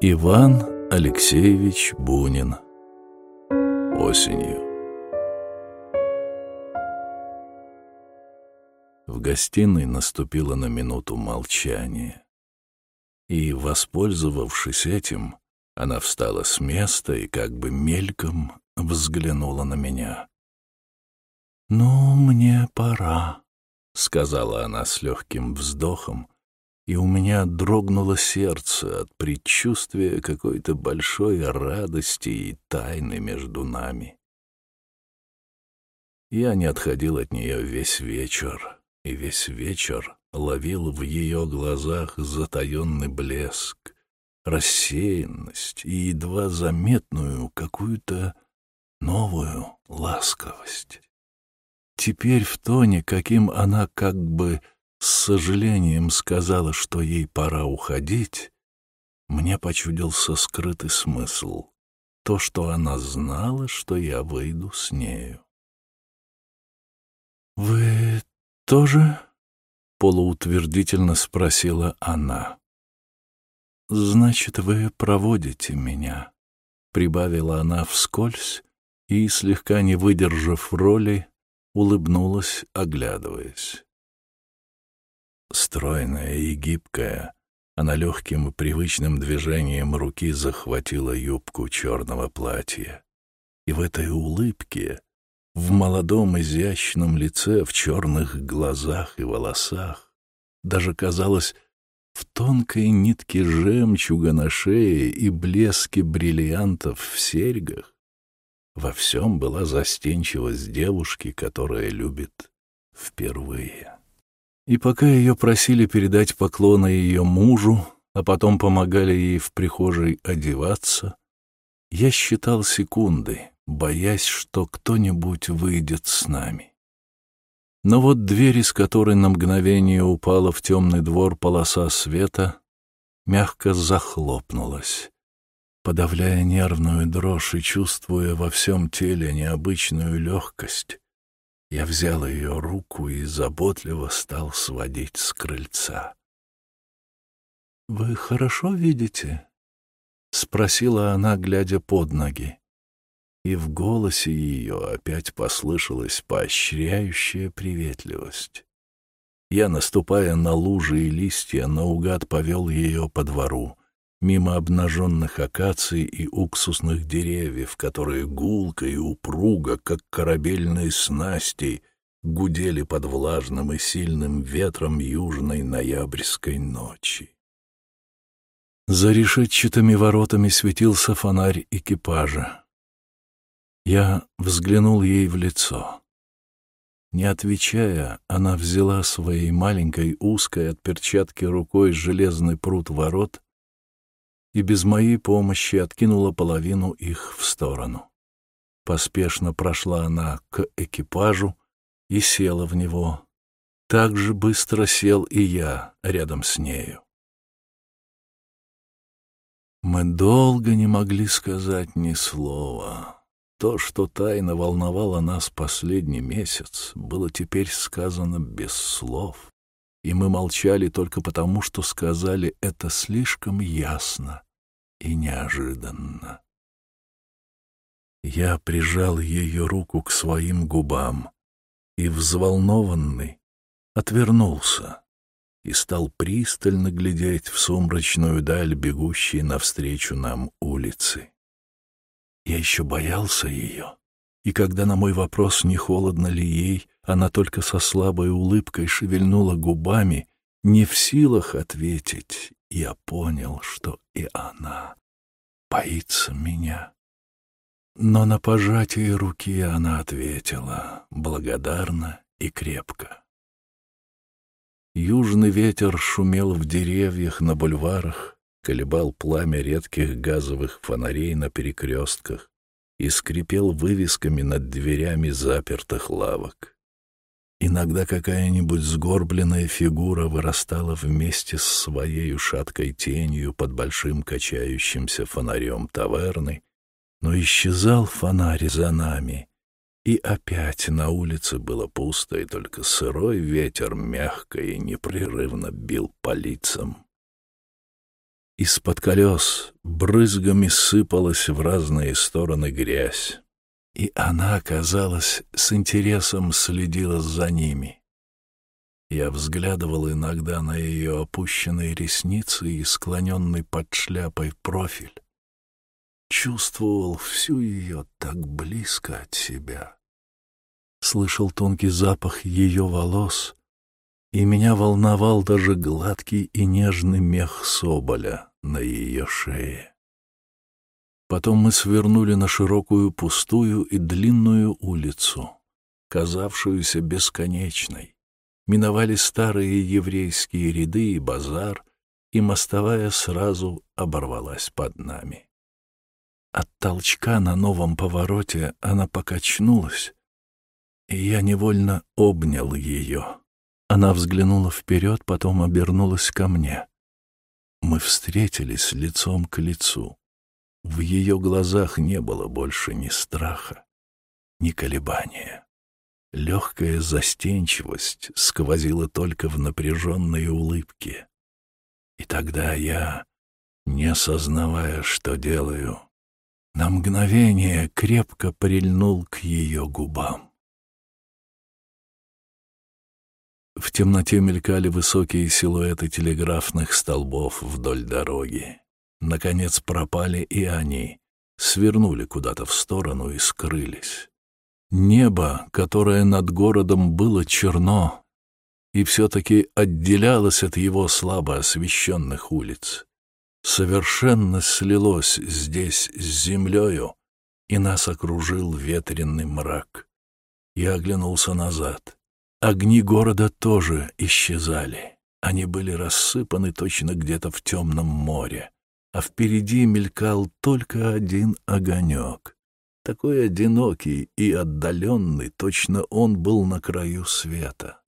Иван Алексеевич Бунин. Осенью. В гостиной наступило на минуту молчание. И, воспользовавшись этим, она встала с места и как бы мельком взглянула на меня. «Ну, мне пора», — сказала она с легким вздохом, и у меня дрогнуло сердце от предчувствия какой-то большой радости и тайны между нами. Я не отходил от нее весь вечер, и весь вечер ловил в ее глазах затаенный блеск, рассеянность и едва заметную какую-то новую ласковость. Теперь в тоне, каким она как бы с сожалением сказала, что ей пора уходить, мне почудился скрытый смысл. То, что она знала, что я выйду с нею. «Вы тоже?» — полуутвердительно спросила она. «Значит, вы проводите меня», — прибавила она вскользь и, слегка не выдержав роли, улыбнулась, оглядываясь. Стройная и гибкая, она легким и привычным движением руки захватила юбку черного платья. И в этой улыбке, в молодом изящном лице, в черных глазах и волосах, даже казалось, в тонкой нитке жемчуга на шее и блеске бриллиантов в серьгах, во всем была застенчивость девушки, которая любит впервые. И пока ее просили передать поклоны ее мужу, а потом помогали ей в прихожей одеваться, я считал секунды, боясь, что кто-нибудь выйдет с нами. Но вот дверь, из которой на мгновение упала в темный двор полоса света, мягко захлопнулась. Подавляя нервную дрожь и чувствуя во всем теле необычную легкость, я взял ее руку и заботливо стал сводить с крыльца. «Вы хорошо видите?» — спросила она, глядя под ноги. И в голосе ее опять послышалась поощряющая приветливость. Я, наступая на лужи и листья, наугад повел ее по двору мимо обнаженных акаций и уксусных деревьев, которые гулко и упруго, как корабельные снасти, гудели под влажным и сильным ветром южной ноябрьской ночи. За решетчатыми воротами светился фонарь экипажа. Я взглянул ей в лицо. Не отвечая, она взяла своей маленькой узкой от перчатки рукой железный прут ворот и без моей помощи откинула половину их в сторону. Поспешно прошла она к экипажу и села в него. Так же быстро сел и я рядом с нею. Мы долго не могли сказать ни слова. То, что тайно волновало нас последний месяц, было теперь сказано без слов и мы молчали только потому, что сказали это слишком ясно и неожиданно. Я прижал ее руку к своим губам и, взволнованный, отвернулся и стал пристально глядеть в сумрачную даль, бегущей навстречу нам улицы. Я еще боялся ее, и когда на мой вопрос, не холодно ли ей, она только со слабой улыбкой шевельнула губами, не в силах ответить. Я понял, что и она боится меня. Но на пожатие руки она ответила благодарно и крепко. Южный ветер шумел в деревьях на бульварах, колебал пламя редких газовых фонарей на перекрестках и скрипел вывесками над дверями запертых лавок. Иногда какая-нибудь сгорбленная фигура вырастала вместе с своей шаткой тенью под большим качающимся фонарем таверны, но исчезал фонарь за нами, и опять на улице было пусто, и только сырой ветер мягко и непрерывно бил по лицам. Из-под колес брызгами сыпалась в разные стороны грязь, и она, казалось, с интересом следила за ними. Я взглядывал иногда на ее опущенные ресницы и склоненный под шляпой профиль. Чувствовал всю ее так близко от себя. Слышал тонкий запах ее волос, и меня волновал даже гладкий и нежный мех соболя на ее шее. Потом мы свернули на широкую, пустую и длинную улицу, казавшуюся бесконечной. Миновали старые еврейские ряды и базар, и мостовая сразу оборвалась под нами. От толчка на новом повороте она покачнулась, и я невольно обнял ее. Она взглянула вперед, потом обернулась ко мне. Мы встретились лицом к лицу. В ее глазах не было больше ни страха, ни колебания. Легкая застенчивость сквозила только в напряженной улыбке. И тогда я, не сознавая, что делаю, на мгновение крепко прильнул к ее губам. В темноте мелькали высокие силуэты телеграфных столбов вдоль дороги. Наконец пропали и они, свернули куда-то в сторону и скрылись. Небо, которое над городом было черно, и все-таки отделялось от его слабо освещенных улиц, совершенно слилось здесь с землею, и нас окружил ветренный мрак. Я оглянулся назад — Огни города тоже исчезали. Они были рассыпаны точно где-то в темном море, а впереди мелькал только один огонек. Такой одинокий и отдаленный, точно он был на краю света.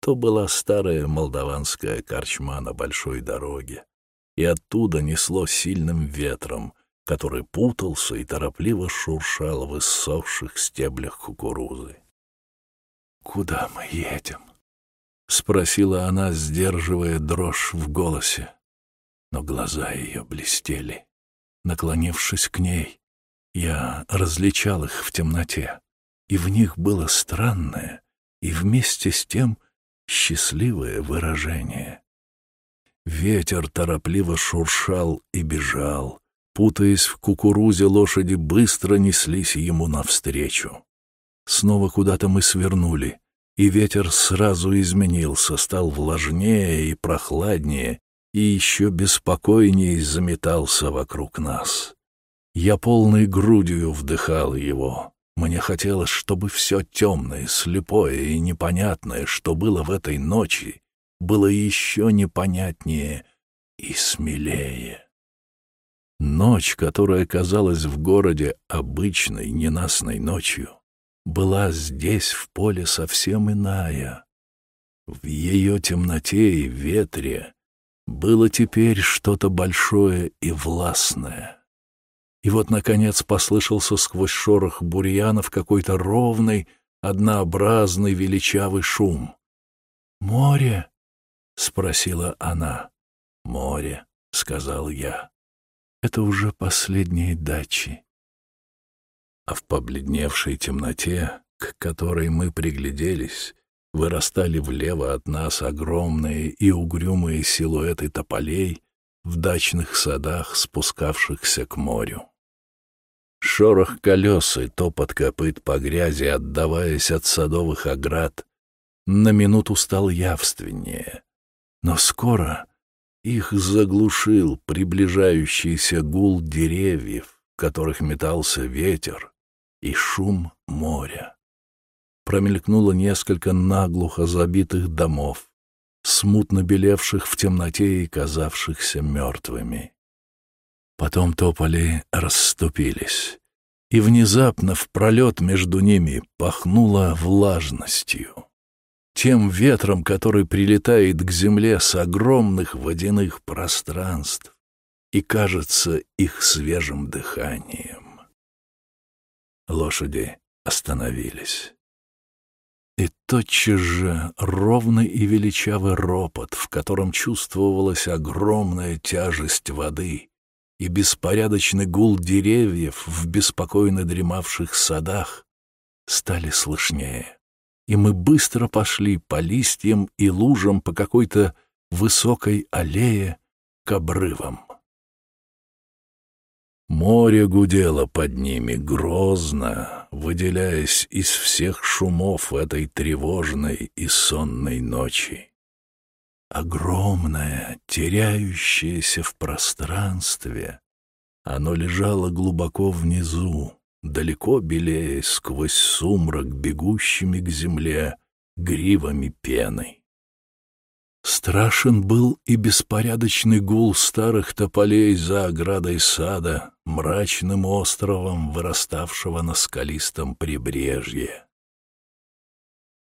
То была старая молдаванская корчма на большой дороге, и оттуда несло сильным ветром, который путался и торопливо шуршал в иссохших стеблях кукурузы. «Куда мы едем?» — спросила она, сдерживая дрожь в голосе. Но глаза ее блестели. Наклонившись к ней, я различал их в темноте, и в них было странное и вместе с тем счастливое выражение. Ветер торопливо шуршал и бежал, путаясь в кукурузе, лошади быстро неслись ему навстречу. Снова куда-то мы свернули, и ветер сразу изменился, стал влажнее и прохладнее, и еще беспокойнее заметался вокруг нас. Я полной грудью вдыхал его. Мне хотелось, чтобы все темное, слепое и непонятное, что было в этой ночи, было еще непонятнее и смелее. Ночь, которая казалась в городе обычной, ненастной ночью, была здесь, в поле, совсем иная. В ее темноте и ветре было теперь что-то большое и властное. И вот, наконец, послышался сквозь шорох бурьянов какой-то ровный, однообразный, величавый шум. «Море?» — спросила она. «Море», — сказал я. «Это уже последние дачи а в побледневшей темноте, к которой мы пригляделись, вырастали влево от нас огромные и угрюмые силуэты тополей в дачных садах, спускавшихся к морю. Шорох колес и топот копыт по грязи, отдаваясь от садовых оград, на минуту стал явственнее, но скоро их заглушил приближающийся гул деревьев, в которых метался ветер, и шум моря. Промелькнуло несколько наглухо забитых домов, смутно белевших в темноте и казавшихся мертвыми. Потом тополи расступились, и внезапно в пролет между ними пахнуло влажностью. Тем ветром, который прилетает к земле с огромных водяных пространств и кажется их свежим дыханием. Лошади остановились. И тотчас же ровный и величавый ропот, в котором чувствовалась огромная тяжесть воды и беспорядочный гул деревьев в беспокойно дремавших садах, стали слышнее. И мы быстро пошли по листьям и лужам по какой-то высокой аллее к обрывам. Море гудело под ними грозно, выделяясь из всех шумов этой тревожной и сонной ночи. Огромное, теряющееся в пространстве, оно лежало глубоко внизу, далеко белее сквозь сумрак, бегущими к земле гривами пены. Страшен был и беспорядочный гул старых тополей за оградой сада, мрачным островом, выраставшего на скалистом прибрежье.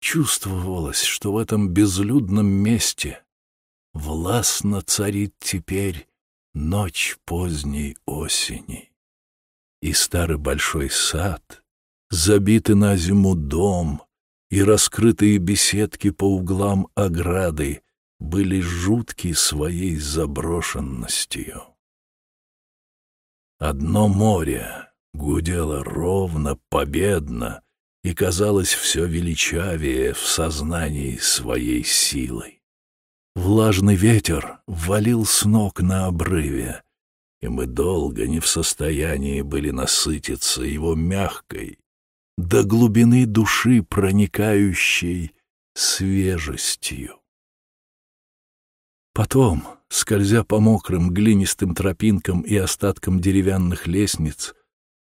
Чувствовалось, что в этом безлюдном месте властно царит теперь ночь поздней осени. И старый большой сад, забитый на зиму дом и раскрытые беседки по углам ограды были жутки своей заброшенностью. Одно море гудело ровно, победно и казалось все величавее в сознании своей силой. Влажный ветер валил с ног на обрыве, и мы долго не в состоянии были насытиться его мягкой, до глубины души проникающей свежестью. Потом, скользя по мокрым глинистым тропинкам и остаткам деревянных лестниц,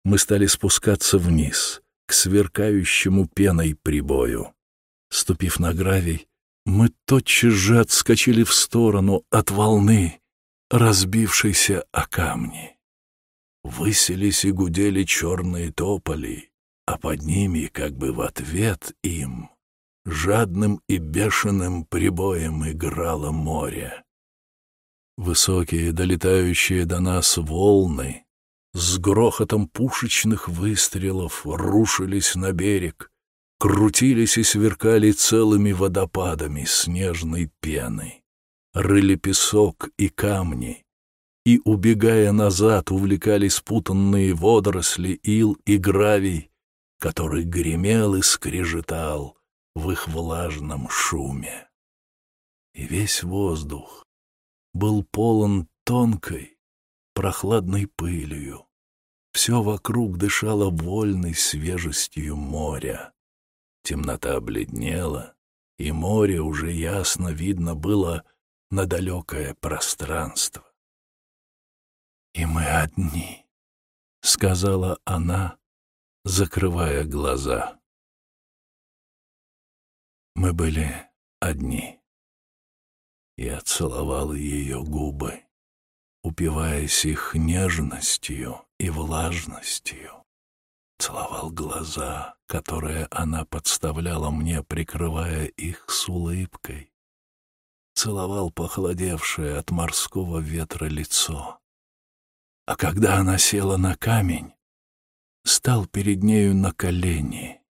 мы стали спускаться вниз, к сверкающему пеной прибою. Ступив на гравий, мы тотчас же отскочили в сторону от волны, разбившейся о камни. Выселись и гудели черные тополи, а под ними, как бы в ответ им, жадным и бешеным прибоем играло море. Высокие, долетающие до нас волны с грохотом пушечных выстрелов рушились на берег, крутились и сверкали целыми водопадами снежной пены, рыли песок и камни, и, убегая назад, увлекали спутанные водоросли, ил и гравий, который гремел и скрежетал, в их влажном шуме. И весь воздух был полон тонкой, прохладной пылью. Все вокруг дышало вольной свежестью моря. Темнота обледнела, и море уже ясно видно было на далекое пространство. «И мы одни», — сказала она, закрывая глаза. Мы были одни. Я целовал ее губы, упиваясь их нежностью и влажностью. Целовал глаза, которые она подставляла мне, прикрывая их с улыбкой. Целовал похолодевшее от морского ветра лицо. А когда она села на камень, стал перед нею на колени,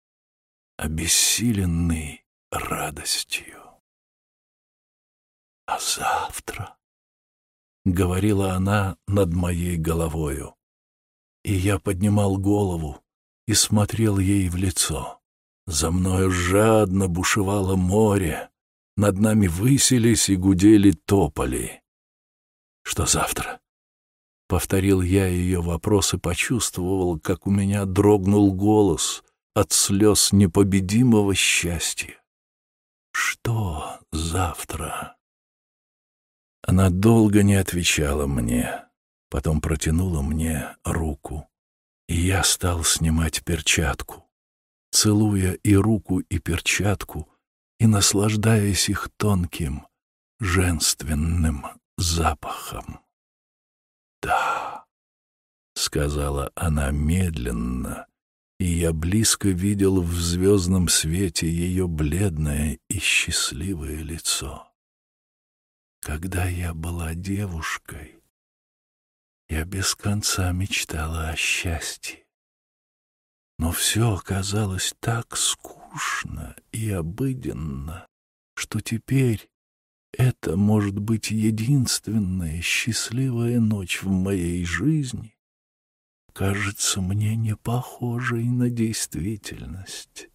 обессиленный радостью. «А завтра?» — говорила она над моей головою. И я поднимал голову и смотрел ей в лицо. За мною жадно бушевало море, над нами высились и гудели тополи. «Что завтра?» Повторил я ее вопрос и почувствовал, как у меня дрогнул голос от слез непобедимого счастья. Что завтра? Она долго не отвечала мне, потом протянула мне руку, и я стал снимать перчатку, целуя и руку, и перчатку, и наслаждаясь их тонким, женственным запахом. «Да», — сказала она медленно, и я близко видел в звездном свете ее бледное и счастливое лицо. Когда я была девушкой, я без конца мечтала о счастье. Но все оказалось так скучно. и обыденно, что теперь это может быть единственная счастливая ночь в моей жизни, кажется мне не похожей на действительность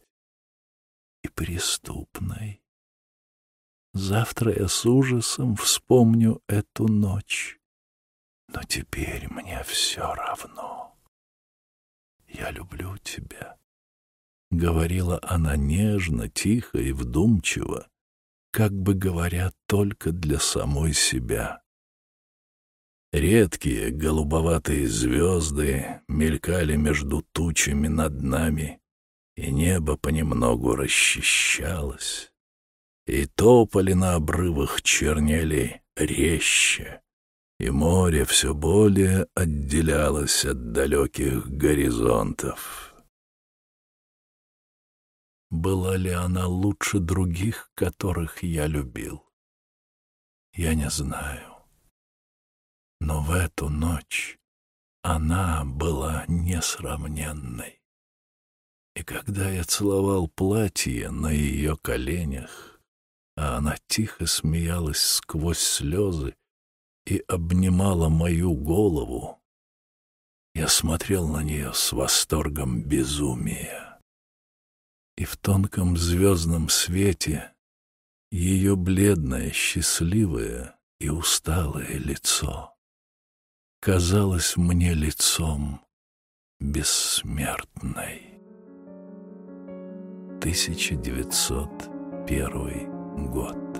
и преступной. Завтра я с ужасом вспомню эту ночь, но теперь мне все равно. Я люблю тебя, — говорила она нежно, тихо и вдумчиво, как бы говоря только для самой себя. Редкие голубоватые звезды мелькали между тучами над нами, и небо понемногу расчищалось, и тополи на обрывах чернели резче, и море все более отделялось от далеких горизонтов. Была ли она лучше других, которых я любил? Я не знаю. Но в эту ночь она была несравненной. И когда я целовал платье на ее коленях, а она тихо смеялась сквозь слезы и обнимала мою голову, я смотрел на нее с восторгом безумия и в тонком звездном свете ее бледное, счастливое и усталое лицо казалось мне лицом бессмертной. 1901 год.